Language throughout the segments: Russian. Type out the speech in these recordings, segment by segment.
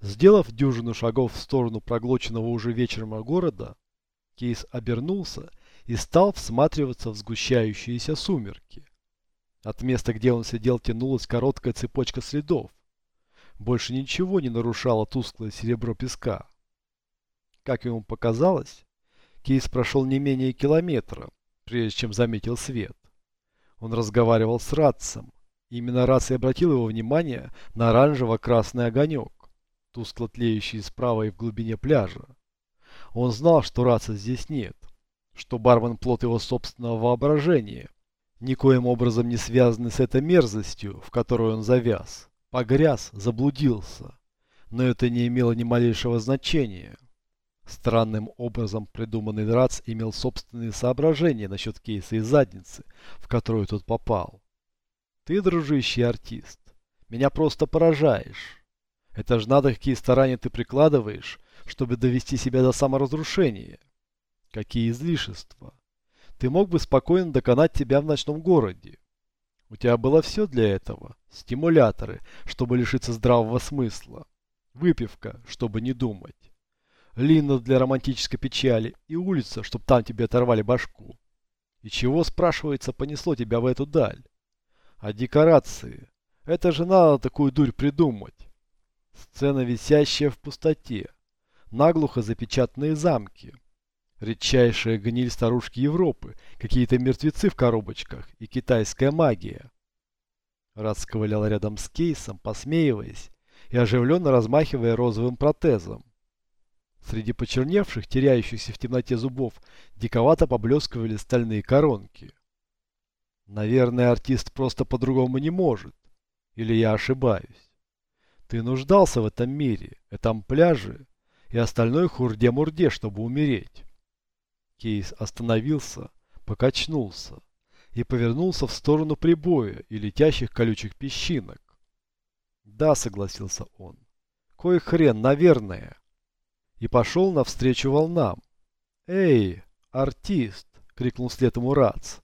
Сделав дюжину шагов в сторону проглоченного уже вечером города, Кейс обернулся и стал всматриваться в сгущающиеся сумерки. От места, где он сидел, тянулась короткая цепочка следов. Больше ничего не нарушало тусклое серебро песка. Как ему показалось, Кейс прошел не менее километра, прежде чем заметил свет. Он разговаривал с Ратцем. Именно Ратц и обратил его внимание на оранжево-красный огонек, тускло тлеющий справа и в глубине пляжа. Он знал, что Ратца здесь нет, что бармен плод его собственного воображения, никоим образом не связанный с этой мерзостью, в которую он завяз. Погряз, заблудился. Но это не имело ни малейшего значения. Странным образом придуманный Драц имел собственные соображения насчет кейса и задницы, в которую тот попал. Ты, дружище артист, меня просто поражаешь. Это ж надо, какие старания ты прикладываешь, чтобы довести себя до саморазрушения. Какие излишества. Ты мог бы спокойно доконать тебя в ночном городе. У тебя было все для этого. Стимуляторы, чтобы лишиться здравого смысла. Выпивка, чтобы не думать. Лина для романтической печали и улица, чтобы там тебе оторвали башку. И чего, спрашивается, понесло тебя в эту даль? А декорации? Это же надо такую дурь придумать. Сцена, висящая в пустоте. Наглухо запечатанные замки. Редчайшая гниль старушки Европы, какие-то мертвецы в коробочках и китайская магия. Рад сковылял рядом с кейсом, посмеиваясь и оживленно размахивая розовым протезом. Среди почерневших, теряющихся в темноте зубов, диковато поблескивали стальные коронки. Наверное, артист просто по-другому не может. Или я ошибаюсь. Ты нуждался в этом мире, этом пляже и остальной хурде-мурде, чтобы умереть. Кейс остановился, покачнулся и повернулся в сторону прибоя и летящих колючих песчинок. Да, согласился он. Кой хрен, наверное и пошел навстречу волнам. «Эй, артист!» — крикнул вслед ему Рац.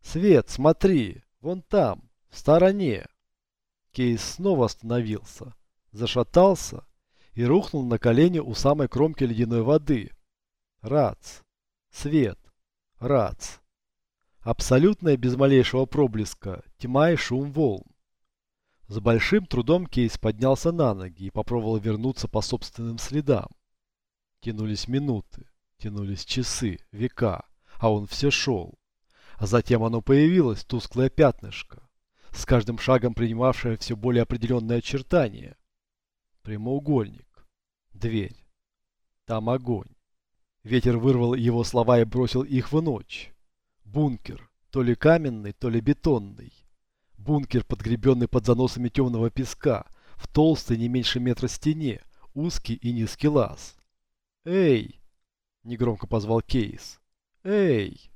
«Свет, смотри! Вон там, в стороне!» Кейс снова остановился, зашатался и рухнул на колени у самой кромки ледяной воды. Рац! Свет! Рац! Абсолютная без малейшего проблеска, тьма и шум волн. С большим трудом Кейс поднялся на ноги и попробовал вернуться по собственным следам. Тянулись минуты, тянулись часы, века, а он все шел. А затем оно появилось, тусклое пятнышко, с каждым шагом принимавшее все более определенные очертания. Прямоугольник. Дверь. Там огонь. Ветер вырвал его слова и бросил их в ночь. Бункер. То ли каменный, то ли бетонный. Бункер, подгребенный под заносами темного песка, в толстой не меньше метра стене, узкий и низкий лаз. «Эй!» – негромко позвал Кейс. «Эй!»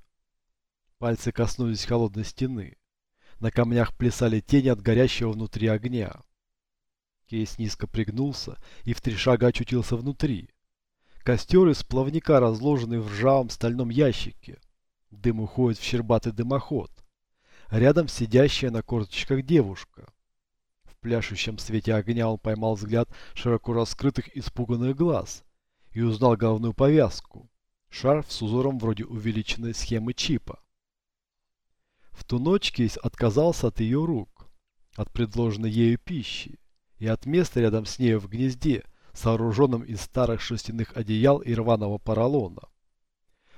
Пальцы коснулись холодной стены. На камнях плясали тени от горящего внутри огня. Кейс низко пригнулся и в три шага очутился внутри. Костер из плавника, разложенный в ржавом стальном ящике. Дым уходит в щербатый дымоход. Рядом сидящая на корточках девушка. В пляшущем свете огня он поймал взгляд широко раскрытых испуганных глаз и узнал головную повязку. Шарф с узором вроде увеличенной схемы чипа. В ту ночь Кейс отказался от ее рук, от предложенной ею пищи и от места рядом с нею в гнезде, сооруженном из старых шерстяных одеял и рваного поролона.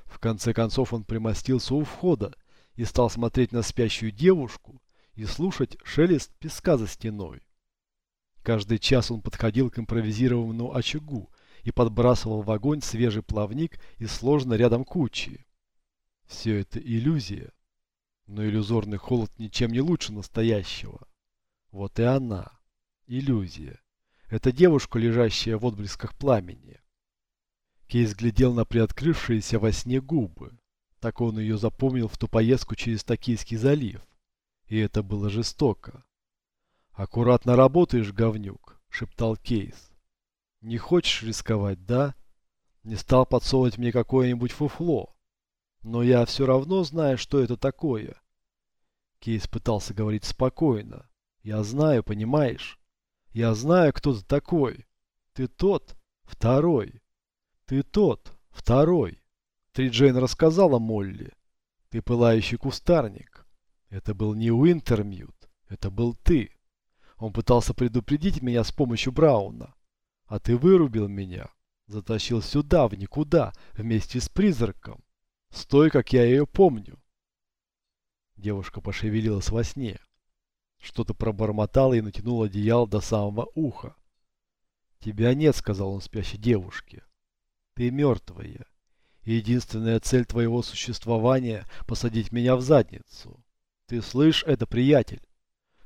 В конце концов он примостился у входа и стал смотреть на спящую девушку и слушать шелест песка за стеной. Каждый час он подходил к импровизированному очагу и подбрасывал в огонь свежий плавник и сложно рядом кучи. Все это иллюзия. Но иллюзорный холод ничем не лучше настоящего. Вот и она. Иллюзия. Это девушка, лежащая в отблесках пламени. Кейс глядел на приоткрывшиеся во сне губы. Так он ее запомнил в ту поездку через Токийский залив. И это было жестоко. «Аккуратно работаешь, говнюк», — шептал Кейс. Не хочешь рисковать, да? Не стал подсовывать мне какое-нибудь фуфло. Но я все равно знаю, что это такое. Кейс пытался говорить спокойно. Я знаю, понимаешь? Я знаю, кто ты такой. Ты тот, второй. Ты тот, второй. Три Джейн рассказала Молли. Ты пылающий кустарник. Это был не Уинтермьют, это был ты. Он пытался предупредить меня с помощью Брауна. А ты вырубил меня. Затащил сюда, в никуда, вместе с призраком. С той, как я ее помню. Девушка пошевелилась во сне. Что-то пробормотала и натянула одеяло до самого уха. «Тебя нет», — сказал он спящей девушке. «Ты мертвая. И единственная цель твоего существования — посадить меня в задницу. Ты слышишь это, приятель?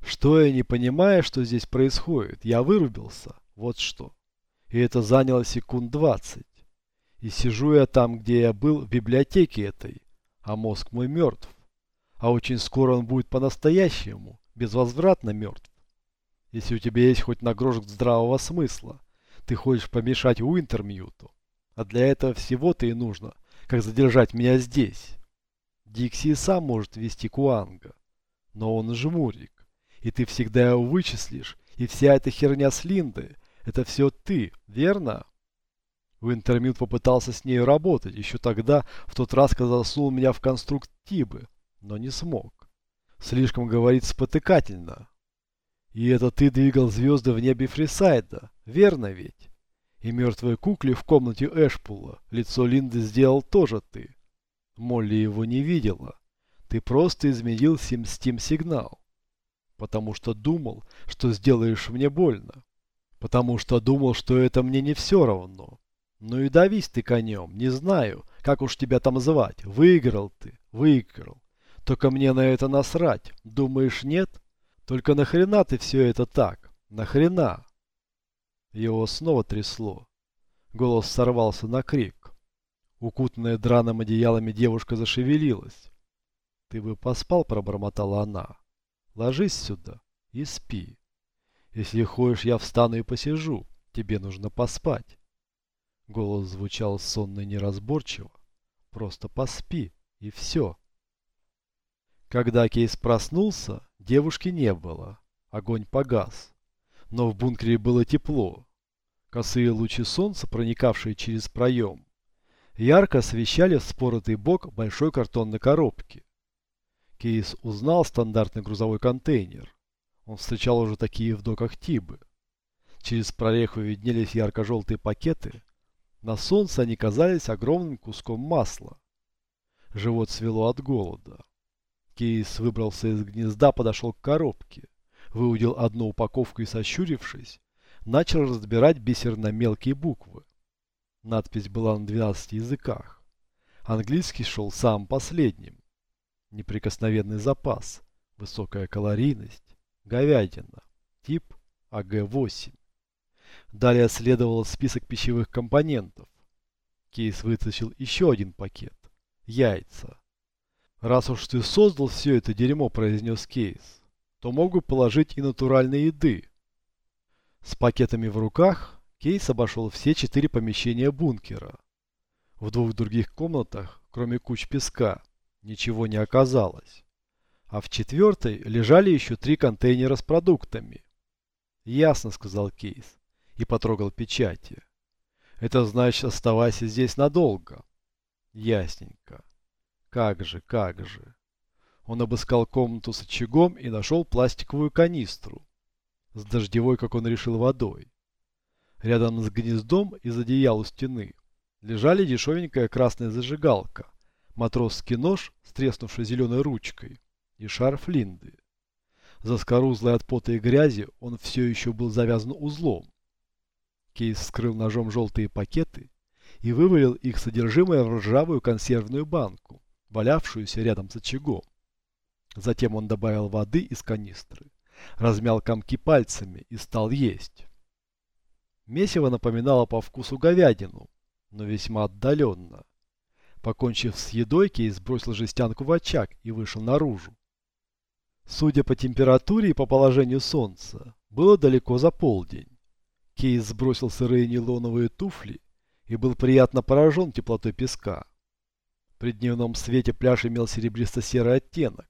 Что я не понимаю, что здесь происходит? Я вырубился. Вот что. И это заняло секунд двадцать. И сижу я там, где я был, в библиотеке этой, а мозг мой мертв. А очень скоро он будет по-настоящему, безвозвратно мертв. Если у тебя есть хоть нагрошек здравого смысла, ты хочешь помешать Уинтермьюту. А для этого всего-то и нужно, как задержать меня здесь. Дикси сам может вести Куанга, но он жмурик, и ты всегда его вычислишь, и вся эта херня с Линдой, это все ты, верно? Уинтермют попытался с ней работать еще тогда, в тот раз, когда засунул меня в конструкт Тибы, но не смог. Слишком, говорит, спотыкательно. И это ты двигал звезды в небе Фрисайда, верно ведь? И мертвой кукле в комнате Эшпула лицо Линды сделал тоже ты. Молли его не видела. Ты просто изменил Steam-сигнал. Потому что думал, что сделаешь мне больно. Потому что думал, что это мне не все равно. Ну и давись ты конем, не знаю, как уж тебя там звать. Выиграл ты, выиграл. Только мне на это насрать. Думаешь, нет? Только нахрена ты все это так? Нахрена? Его снова трясло. Голос сорвался на крик. Укутанная драным одеялами девушка зашевелилась. «Ты бы поспал», — пробормотала она. «Ложись сюда и спи. Если хочешь, я встану и посижу. Тебе нужно поспать». Голос звучал сонно и неразборчиво. «Просто поспи, и все». Когда Кейс проснулся, девушки не было. Огонь погас. Но в бункере было тепло. Косые лучи солнца, проникавшие через проем, ярко освещали вспоротый бок большой картонной коробки. Кейс узнал стандартный грузовой контейнер. Он встречал уже такие в доках Тибы. Через прореху виднелись ярко-желтые пакеты, на солнце они казались огромным куском масла. Живот свело от голода. Кейс выбрался из гнезда, подошел к коробке, выудил одну упаковку и, сощурившись, начал разбирать бисерно-мелкие буквы. Надпись была на 12 языках. Английский шел самым последним. Неприкосновенный запас, высокая калорийность, говядина, тип АГ-8. Далее следовал список пищевых компонентов. Кейс вытащил еще один пакет. Яйца. «Раз уж ты создал все это дерьмо», – произнес Кейс, – «то могу положить и натуральной еды». С пакетами в руках Кейс обошел все четыре помещения бункера. В двух других комнатах, кроме куч песка, ничего не оказалось. А в четвертой лежали еще три контейнера с продуктами. «Ясно», – сказал Кейс и потрогал печати. Это значит, оставайся здесь надолго. Ясненько. Как же, как же. Он обыскал комнату с очагом и нашел пластиковую канистру. С дождевой, как он решил, водой. Рядом с гнездом из одеял у стены лежали дешевенькая красная зажигалка, матросский нож с треснувшей зеленой ручкой и шарф Линды. Заскорузлый от пота и грязи он все еще был завязан узлом. Кейс вскрыл ножом желтые пакеты и вывалил их содержимое в ржавую консервную банку, валявшуюся рядом с очагом. Затем он добавил воды из канистры, размял комки пальцами и стал есть. Месиво напоминало по вкусу говядину, но весьма отдаленно. Покончив с едой, Кейс бросил жестянку в очаг и вышел наружу. Судя по температуре и по положению солнца, было далеко за полдень. Кейс сбросил сырые нейлоновые туфли и был приятно поражен теплотой песка. При дневном свете пляж имел серебристо-серый оттенок.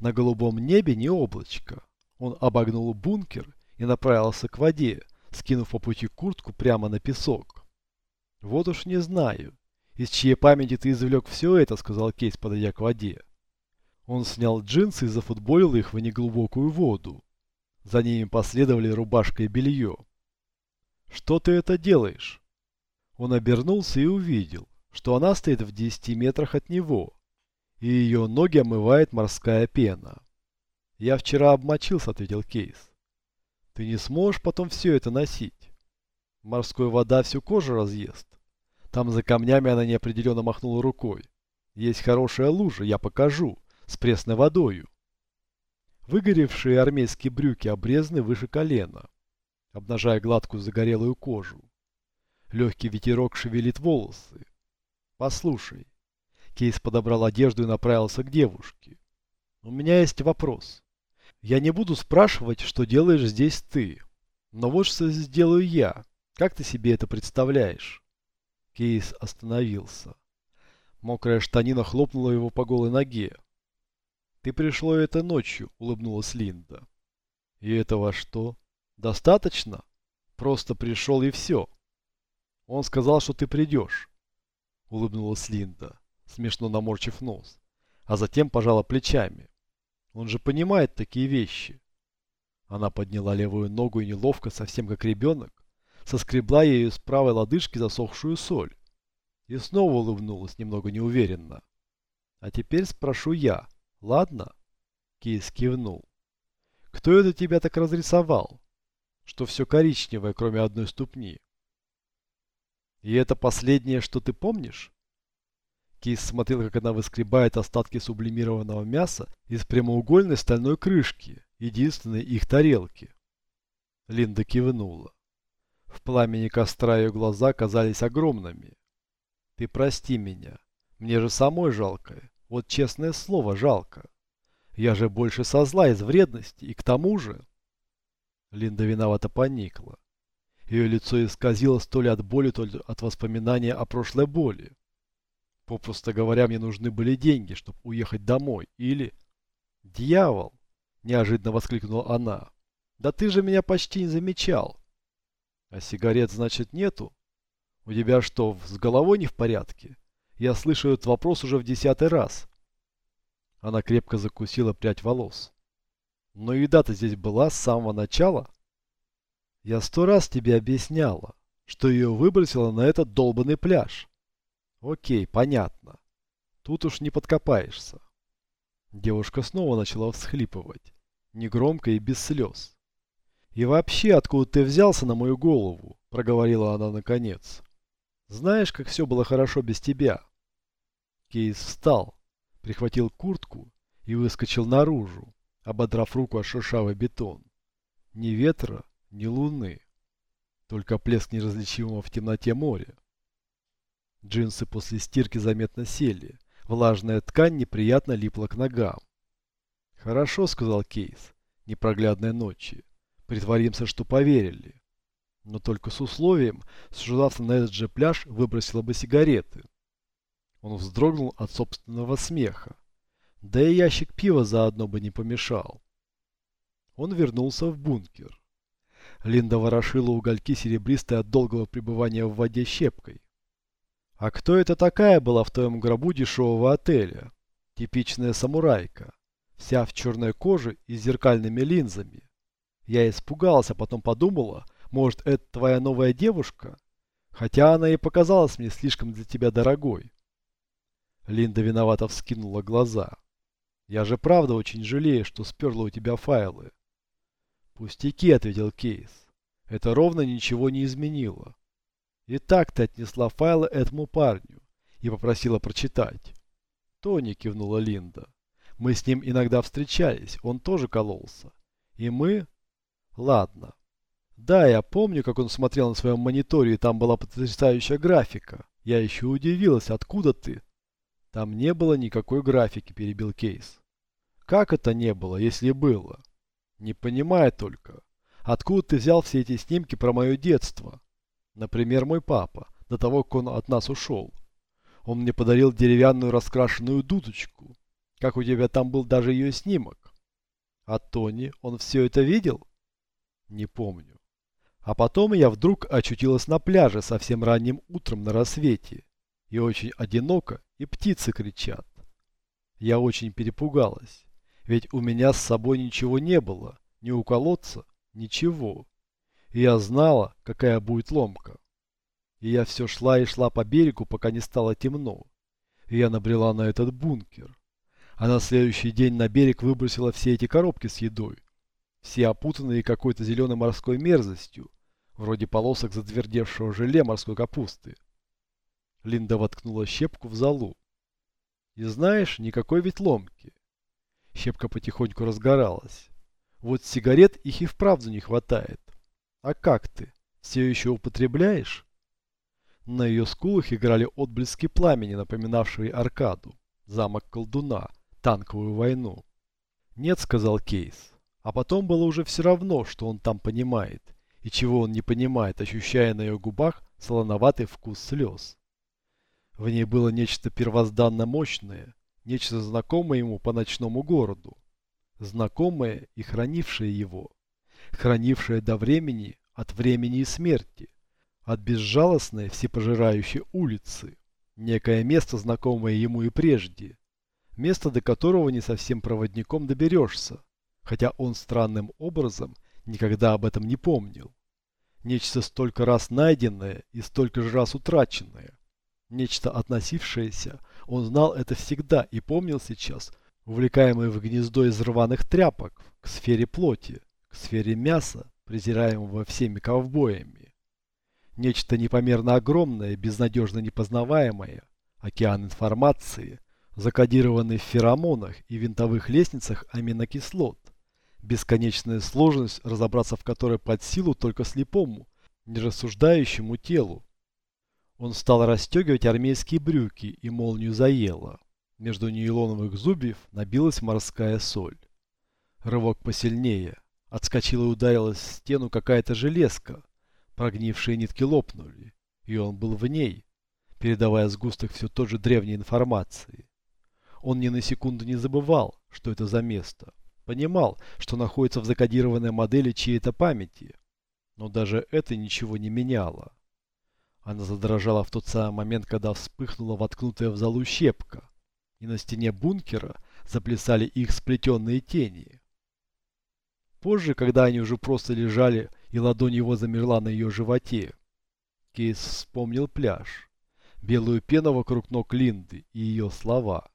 На голубом небе не облачко. Он обогнул бункер и направился к воде, скинув по пути куртку прямо на песок. Вот уж не знаю, из чьей памяти ты извлек все это, сказал Кейс, подойдя к воде. Он снял джинсы и зафутболил их в неглубокую воду. За ними последовали рубашка и белье. «Что ты это делаешь?» Он обернулся и увидел, что она стоит в 10 метрах от него, и ее ноги омывает морская пена. «Я вчера обмочился», — ответил Кейс. «Ты не сможешь потом все это носить. Морская вода всю кожу разъест. Там за камнями она неопределенно махнула рукой. Есть хорошая лужа, я покажу, с пресной водою. Выгоревшие армейские брюки обрезаны выше колена, обнажая гладкую загорелую кожу. Легкий ветерок шевелит волосы. Послушай. Кейс подобрал одежду и направился к девушке. У меня есть вопрос. Я не буду спрашивать, что делаешь здесь ты. Но вот что сделаю я. Как ты себе это представляешь? Кейс остановился. Мокрая штанина хлопнула его по голой ноге. «Ты пришло это ночью», — улыбнулась Линда. «И этого что? Достаточно? Просто пришел и все». «Он сказал, что ты придешь», — улыбнулась Линда, смешно наморчив нос, а затем пожала плечами. «Он же понимает такие вещи». Она подняла левую ногу и неловко, совсем как ребенок, соскребла ею с правой лодыжки засохшую соль. И снова улыбнулась немного неуверенно. «А теперь спрошу я, ладно?» Кейс кивнул. «Кто это тебя так разрисовал? Что все коричневое, кроме одной ступни?» «И это последнее, что ты помнишь?» Кейс смотрел, как она выскребает остатки сублимированного мяса из прямоугольной стальной крышки, единственной их тарелки. Линда кивнула. В пламени костра ее глаза казались огромными. Ты прости меня. Мне же самой жалко. Вот честное слово, жалко. Я же больше со зла из вредности, и к тому же... Линда виновато поникла. Ее лицо исказило то ли от боли, то ли от воспоминания о прошлой боли. Попросту говоря, мне нужны были деньги, чтобы уехать домой. Или... «Дьявол!» – неожиданно воскликнула она. «Да ты же меня почти не замечал!» А сигарет, значит, нету? У тебя что, с головой не в порядке? Я слышу этот вопрос уже в десятый раз. Она крепко закусила прядь волос. Но еда-то здесь была с самого начала. Я сто раз тебе объясняла, что ее выбросило на этот долбанный пляж. Окей, понятно. Тут уж не подкопаешься. Девушка снова начала всхлипывать, негромко и без слез. «И вообще, откуда ты взялся на мою голову?» – проговорила она наконец. «Знаешь, как все было хорошо без тебя?» Кейс встал, прихватил куртку и выскочил наружу, ободрав руку о шершавый бетон. Ни ветра, ни луны, только плеск неразличимого в темноте моря. Джинсы после стирки заметно сели, влажная ткань неприятно липла к ногам. «Хорошо», — сказал Кейс, — «непроглядной ночи. Притворимся, что поверили. Но только с условием, что на этот же пляж выбросила бы сигареты. Он вздрогнул от собственного смеха. Да и ящик пива заодно бы не помешал. Он вернулся в бункер. Линда ворошила угольки серебристой от долгого пребывания в воде щепкой. «А кто это такая была в твоем гробу дешевого отеля? Типичная самурайка, вся в черной коже и с зеркальными линзами. Я испугался, потом подумала, может, это твоя новая девушка? Хотя она и показалась мне слишком для тебя дорогой. Линда виновато вскинула глаза. Я же правда очень жалею, что сперла у тебя файлы. Пустяки, ответил Кейс. Это ровно ничего не изменило. И так ты отнесла файлы этому парню и попросила прочитать. Тони кивнула Линда. Мы с ним иногда встречались, он тоже кололся. И мы, Ладно. Да, я помню, как он смотрел на своем мониторе, и там была потрясающая графика. Я еще удивилась, откуда ты? Там не было никакой графики, перебил Кейс. Как это не было, если было? Не понимаю только. Откуда ты взял все эти снимки про мое детство? Например, мой папа, до того, как он от нас ушел. Он мне подарил деревянную раскрашенную дудочку. Как у тебя там был даже ее снимок? А Тони, он все это видел? Не помню. А потом я вдруг очутилась на пляже совсем ранним утром на рассвете. И очень одиноко, и птицы кричат. Я очень перепугалась, ведь у меня с собой ничего не было, ни у колодца, ничего. И я знала, какая будет ломка. И я все шла и шла по берегу, пока не стало темно. И я набрела на этот бункер. А на следующий день на берег выбросила все эти коробки с едой, все опутанные какой-то зеленой морской мерзостью, вроде полосок затвердевшего желе морской капусты. Линда воткнула щепку в залу. И знаешь, никакой ведь ломки. Щепка потихоньку разгоралась. Вот сигарет их и вправду не хватает. А как ты? Все еще употребляешь? На ее скулах играли отблески пламени, напоминавшие аркаду, замок колдуна, танковую войну. Нет, сказал Кейс. А потом было уже все равно, что он там понимает, и чего он не понимает, ощущая на ее губах солоноватый вкус слез. В ней было нечто первозданно мощное, нечто знакомое ему по ночному городу, знакомое и хранившее его, хранившее до времени, от времени и смерти, от безжалостной всепожирающей улицы, некое место, знакомое ему и прежде, место, до которого не совсем проводником доберешься, хотя он странным образом никогда об этом не помнил. Нечто столько раз найденное и столько же раз утраченное. Нечто относившееся, он знал это всегда и помнил сейчас, увлекаемый в гнездо из рваных тряпок, к сфере плоти, к сфере мяса, презираемого всеми ковбоями. Нечто непомерно огромное, безнадежно непознаваемое, океан информации, закодированный в феромонах и винтовых лестницах аминокислот, бесконечная сложность, разобраться в которой под силу только слепому, нерассуждающему телу. Он стал расстегивать армейские брюки, и молнию заело. Между нейлоновых зубьев набилась морская соль. Рывок посильнее. Отскочила и ударилась в стену какая-то железка. Прогнившие нитки лопнули, и он был в ней, передавая сгусток все той же древней информации. Он ни на секунду не забывал, что это за место. Понимал, что находится в закодированной модели чьей-то памяти. Но даже это ничего не меняло. Она задрожала в тот самый момент, когда вспыхнула воткнутая в залу щепка. И на стене бункера заплясали их сплетенные тени. Позже, когда они уже просто лежали, и ладонь его замерла на ее животе, Кейс вспомнил пляж, белую пену вокруг ног Линды и ее слова.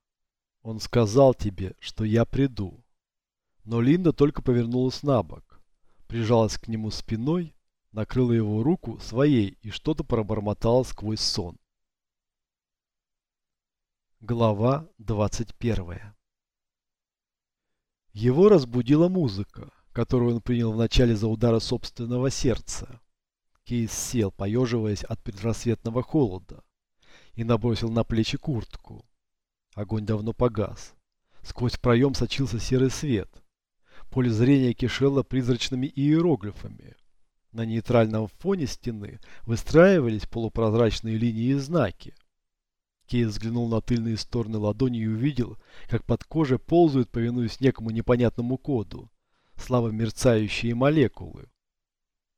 «Он сказал тебе, что я приду». Но Линда только повернулась на бок, прижалась к нему спиной, накрыла его руку своей и что-то пробормотала сквозь сон. Глава 21 Его разбудила музыка, которую он принял вначале за удары собственного сердца. Кейс сел, поеживаясь от предрассветного холода, и набросил на плечи куртку. Огонь давно погас. Сквозь проем сочился серый свет – Поле зрения кишело призрачными иероглифами. На нейтральном фоне стены выстраивались полупрозрачные линии и знаки. Кей взглянул на тыльные стороны ладони и увидел, как под кожей ползают, повинуясь некому непонятному коду, слабо мерцающие молекулы.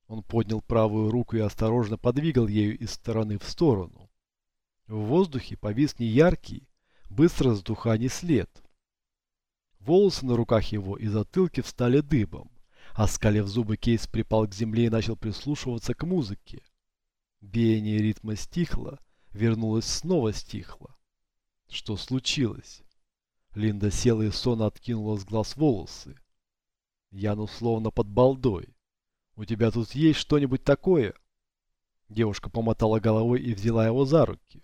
Он поднял правую руку и осторожно подвигал ею из стороны в сторону. В воздухе повис неяркий, быстро с духаний след – Волосы на руках его и затылке встали дыбом. Оскалив зубы, Кейс припал к земле и начал прислушиваться к музыке. Биение ритма стихло, вернулось снова стихло. Что случилось? Линда села и сонно откинула с глаз волосы. Ян условно под балдой. «У тебя тут есть что-нибудь такое?» Девушка помотала головой и взяла его за руки.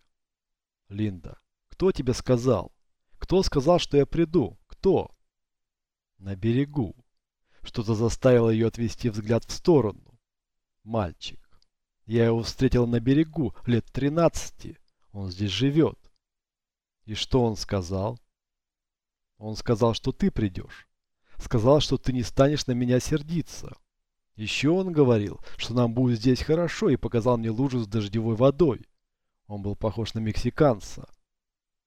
«Линда, кто тебе сказал? Кто сказал, что я приду? Кто? На берегу. Что-то заставило ее отвести взгляд в сторону. Мальчик. Я его встретил на берегу лет тринадцати. Он здесь живет. И что он сказал? Он сказал, что ты придешь. Сказал, что ты не станешь на меня сердиться. Еще он говорил, что нам будет здесь хорошо и показал мне лужу с дождевой водой. Он был похож на мексиканца.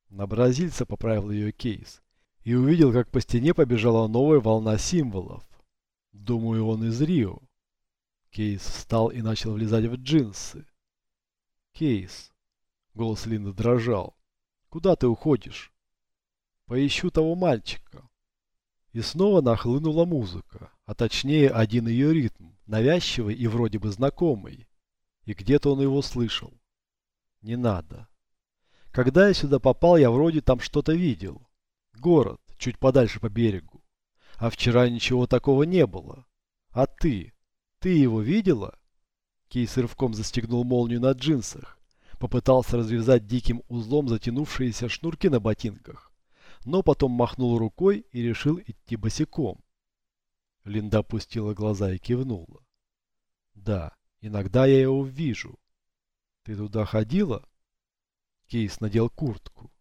На бразильца поправил ее кейс и увидел, как по стене побежала новая волна символов. Думаю, он из Рио. Кейс встал и начал влезать в джинсы. Кейс. Голос Линды дрожал. Куда ты уходишь? Поищу того мальчика. И снова нахлынула музыка, а точнее один ее ритм, навязчивый и вроде бы знакомый. И где-то он его слышал. Не надо. Когда я сюда попал, я вроде там что-то видел. Город, чуть подальше по берегу. А вчера ничего такого не было. А ты? Ты его видела? Кейс рывком застегнул молнию на джинсах. Попытался развязать диким узлом затянувшиеся шнурки на ботинках. Но потом махнул рукой и решил идти босиком. Линда опустила глаза и кивнула. Да, иногда я его вижу. Ты туда ходила? Кейс надел куртку.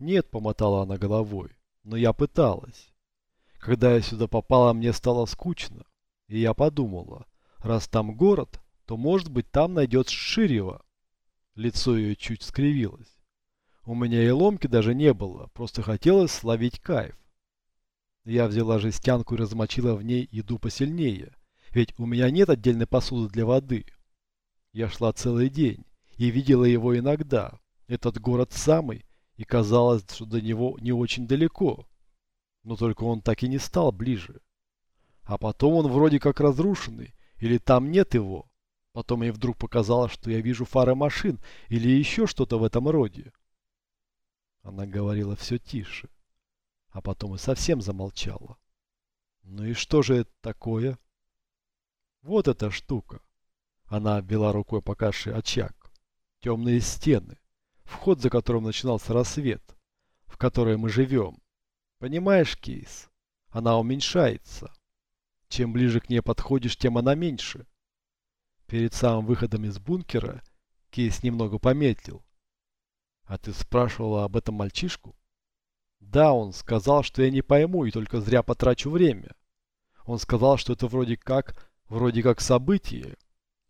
Нет, помотала она головой, но я пыталась. Когда я сюда попала, мне стало скучно. И я подумала, раз там город, то может быть там найдется Ширева. Лицо ее чуть скривилось. У меня и ломки даже не было, просто хотелось словить кайф. Я взяла жестянку и размочила в ней еду посильнее, ведь у меня нет отдельной посуды для воды. Я шла целый день и видела его иногда, этот город самый, и казалось, что до него не очень далеко. Но только он так и не стал ближе. А потом он вроде как разрушенный, или там нет его. Потом мне вдруг показалось, что я вижу фары машин, или еще что-то в этом роде. Она говорила все тише, а потом и совсем замолчала. Ну и что же это такое? Вот эта штука. Она обвела рукой покаши очаг. Темные стены вход за которым начинался рассвет, в которой мы живем. Понимаешь, Кейс, она уменьшается. Чем ближе к ней подходишь, тем она меньше. Перед самым выходом из бункера Кейс немного пометил. А ты спрашивала об этом мальчишку? Да, он сказал, что я не пойму и только зря потрачу время. Он сказал, что это вроде как, вроде как событие,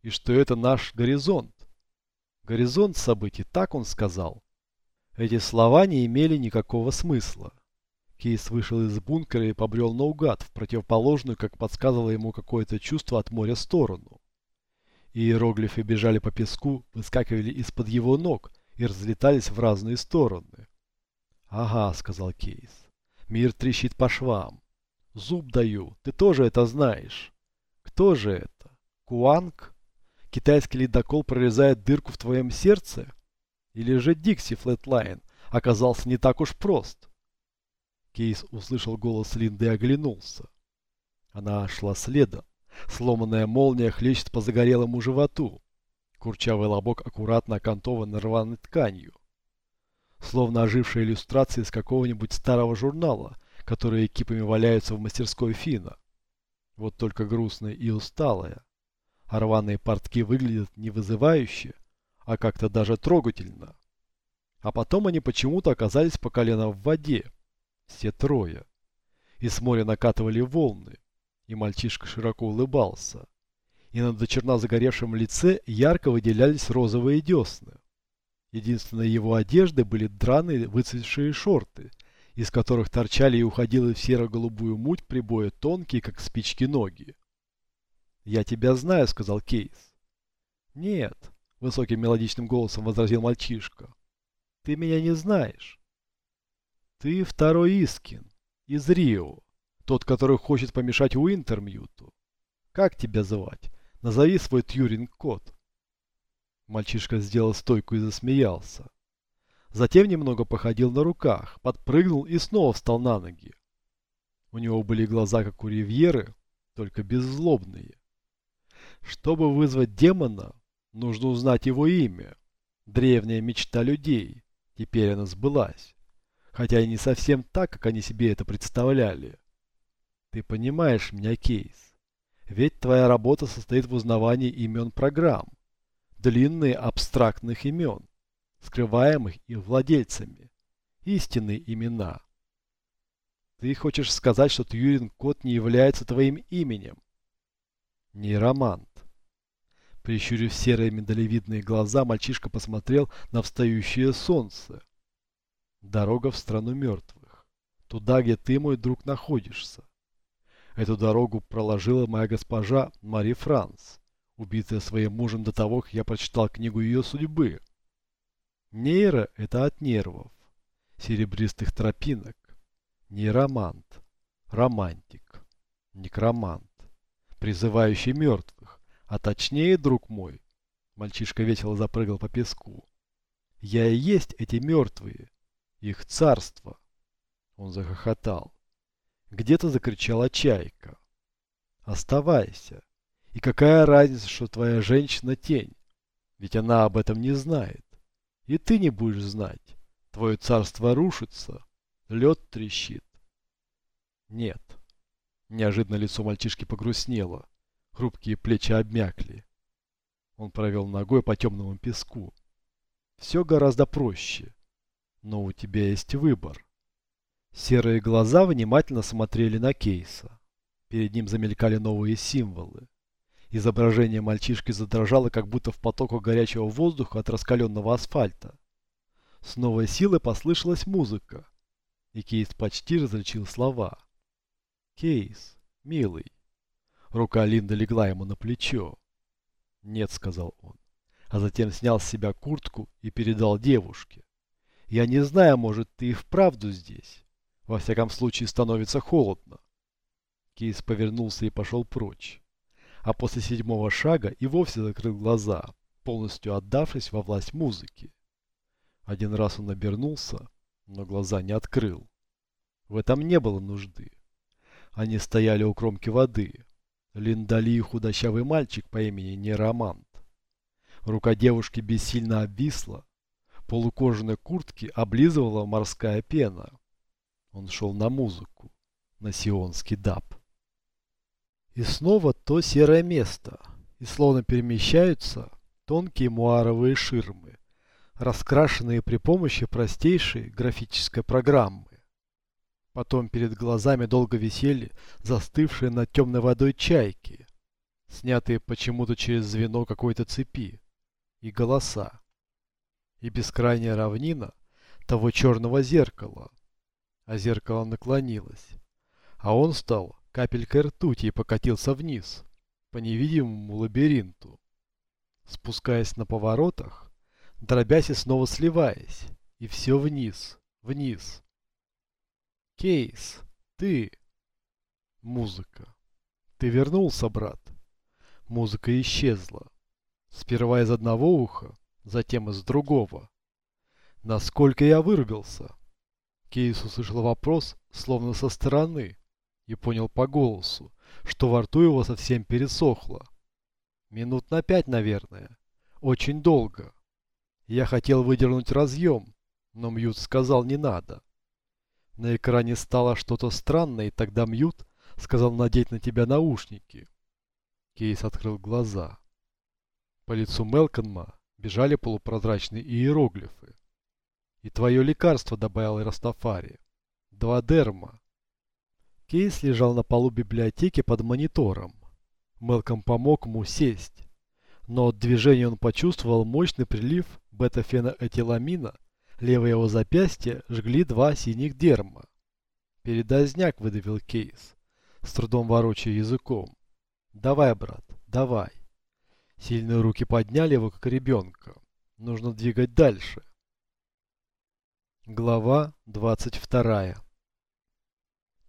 и что это наш горизонт. Горизонт событий, так он сказал. Эти слова не имели никакого смысла. Кейс вышел из бункера и побрел наугад, в противоположную, как подсказывало ему какое-то чувство от моря сторону. Иероглифы бежали по песку, выскакивали из-под его ног и разлетались в разные стороны. «Ага», — сказал Кейс, — «мир трещит по швам. Зуб даю, ты тоже это знаешь. Кто же это? Куанг?» Китайский ледокол прорезает дырку в твоем сердце? Или же Дикси Флетлайн оказался не так уж прост? Кейс услышал голос Линды и оглянулся. Она шла следом. Сломанная молния хлещет по загорелому животу. Курчавый лобок аккуратно окантован рваной тканью. Словно ожившая иллюстрация из какого-нибудь старого журнала, которые кипами валяются в мастерской Фина. Вот только грустная и усталая а рваные портки выглядят не вызывающе, а как-то даже трогательно. А потом они почему-то оказались по колено в воде, все трое. И с моря накатывали волны, и мальчишка широко улыбался. И на дочерно загоревшем лице ярко выделялись розовые десны. Единственной его одежды были драные выцветшие шорты, из которых торчали и уходили в серо-голубую муть прибоя тонкие, как спички, ноги. «Я тебя знаю», — сказал Кейс. «Нет», — высоким мелодичным голосом возразил мальчишка. «Ты меня не знаешь». «Ты второй Искин, из Рио, тот, который хочет помешать Уинтермьюту. Как тебя звать? Назови свой Тьюринг-код». Мальчишка сделал стойку и засмеялся. Затем немного походил на руках, подпрыгнул и снова встал на ноги. У него были глаза, как у Ривьеры, только беззлобные. Чтобы вызвать демона, нужно узнать его имя. Древняя мечта людей. Теперь она сбылась. Хотя и не совсем так, как они себе это представляли. Ты понимаешь меня, Кейс. Ведь твоя работа состоит в узнавании имен программ. Длинные абстрактных имен, скрываемых их владельцами. Истинные имена. Ты хочешь сказать, что Тьюринг-код не является твоим именем? Нейромант. Прищурив серые медалевидные глаза, мальчишка посмотрел на встающее солнце. Дорога в страну мертвых. Туда, где ты, мой друг, находишься. Эту дорогу проложила моя госпожа Мари Франс. убитая своим мужем до того, как я прочитал книгу ее судьбы. Нейро – это от нервов, серебристых тропинок. Нейромант, романтик, некромант, призывающий мертвых, а точнее, друг мой, мальчишка весело запрыгал по песку. Я и есть эти мертвые, их царство. Он захохотал. Где-то закричала чайка. Оставайся. И какая разница, что твоя женщина тень? Ведь она об этом не знает. И ты не будешь знать. Твое царство рушится. Лед трещит. Нет. Неожиданно лицо мальчишки погрустнело. Хрупкие плечи обмякли. Он провел ногой по темному песку. Все гораздо проще. Но у тебя есть выбор. Серые глаза внимательно смотрели на Кейса. Перед ним замелькали новые символы. Изображение мальчишки задрожало, как будто в потоках горячего воздуха от раскаленного асфальта. С новой силой послышалась музыка, и Кейс почти различил слова. «Кейс, милый». Рука Линда легла ему на плечо. «Нет», — сказал он, а затем снял с себя куртку и передал девушке. «Я не знаю, может, ты и вправду здесь. Во всяком случае, становится холодно». Кейс повернулся и пошел прочь а после седьмого шага и вовсе закрыл глаза, полностью отдавшись во власть музыки. Один раз он обернулся, но глаза не открыл. В этом не было нужды. Они стояли у кромки воды. Линдали и худощавый мальчик по имени Неромант. Рука девушки бессильно обвисла. Полукожаной куртки облизывала морская пена. Он шел на музыку, на сионский даб. И снова то серое место, и словно перемещаются тонкие муаровые ширмы, раскрашенные при помощи простейшей графической программы. Потом перед глазами долго висели застывшие над темной водой чайки, снятые почему-то через звено какой-то цепи, и голоса. И бескрайняя равнина того черного зеркала. А зеркало наклонилось, а он стал капелькой ртути и покатился вниз, по невидимому лабиринту. Спускаясь на поворотах, дробясь и снова сливаясь, и все вниз, вниз. Кейс, ты. Музыка. Ты вернулся, брат. Музыка исчезла. Сперва из одного уха, затем из другого. Насколько я вырубился? Кейс услышал вопрос, словно со стороны и понял по голосу, что во рту его совсем пересохло. Минут на пять, наверное. Очень долго. Я хотел выдернуть разъем, но Мьют сказал не надо. На экране стало что-то странное, и тогда Мьют сказал надеть на тебя наушники. Кейс открыл глаза. По лицу Мелконма бежали полупрозрачные иероглифы. И твое лекарство, добавил Растафари. Два дерма. Кейс лежал на полу библиотеки под монитором. Мелком помог ему сесть. Но от движения он почувствовал мощный прилив бета-феноэтиламина. Левое его запястье жгли два синих дерма. «Передозняк», — выдавил Кейс, с трудом ворочая языком. «Давай, брат, давай». Сильные руки подняли его, как ребенка. Нужно двигать дальше. Глава двадцать вторая.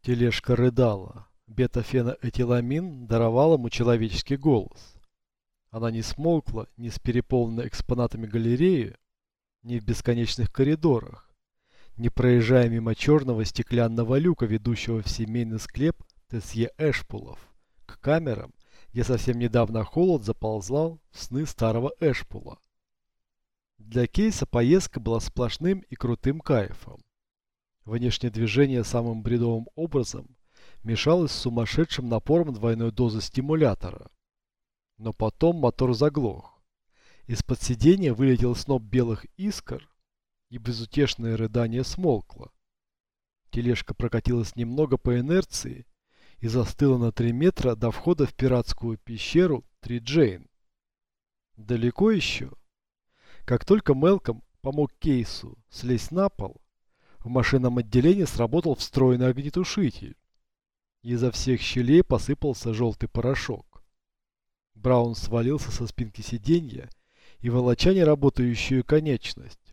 Тележка рыдала. Бета-феноэтиламин даровал ему человеческий голос. Она не смолкла ни с переполненной экспонатами галереи, ни в бесконечных коридорах, не проезжая мимо черного стеклянного люка, ведущего в семейный склеп Тесье Эшпулов, к камерам, где совсем недавно холод заползал в сны старого Эшпула. Для Кейса поездка была сплошным и крутым кайфом. Внешнее движение самым бредовым образом мешалось с сумасшедшим напором двойной дозы стимулятора. Но потом мотор заглох. Из-под сиденья вылетел сноп белых искр, и безутешное рыдание смолкло. Тележка прокатилась немного по инерции и застыла на 3 метра до входа в пиратскую пещеру Три Джейн. Далеко еще? Как только Мелком помог Кейсу слезть на пол, в машинном отделении сработал встроенный огнетушитель. Изо всех щелей посыпался желтый порошок. Браун свалился со спинки сиденья и, волоча неработающую конечность,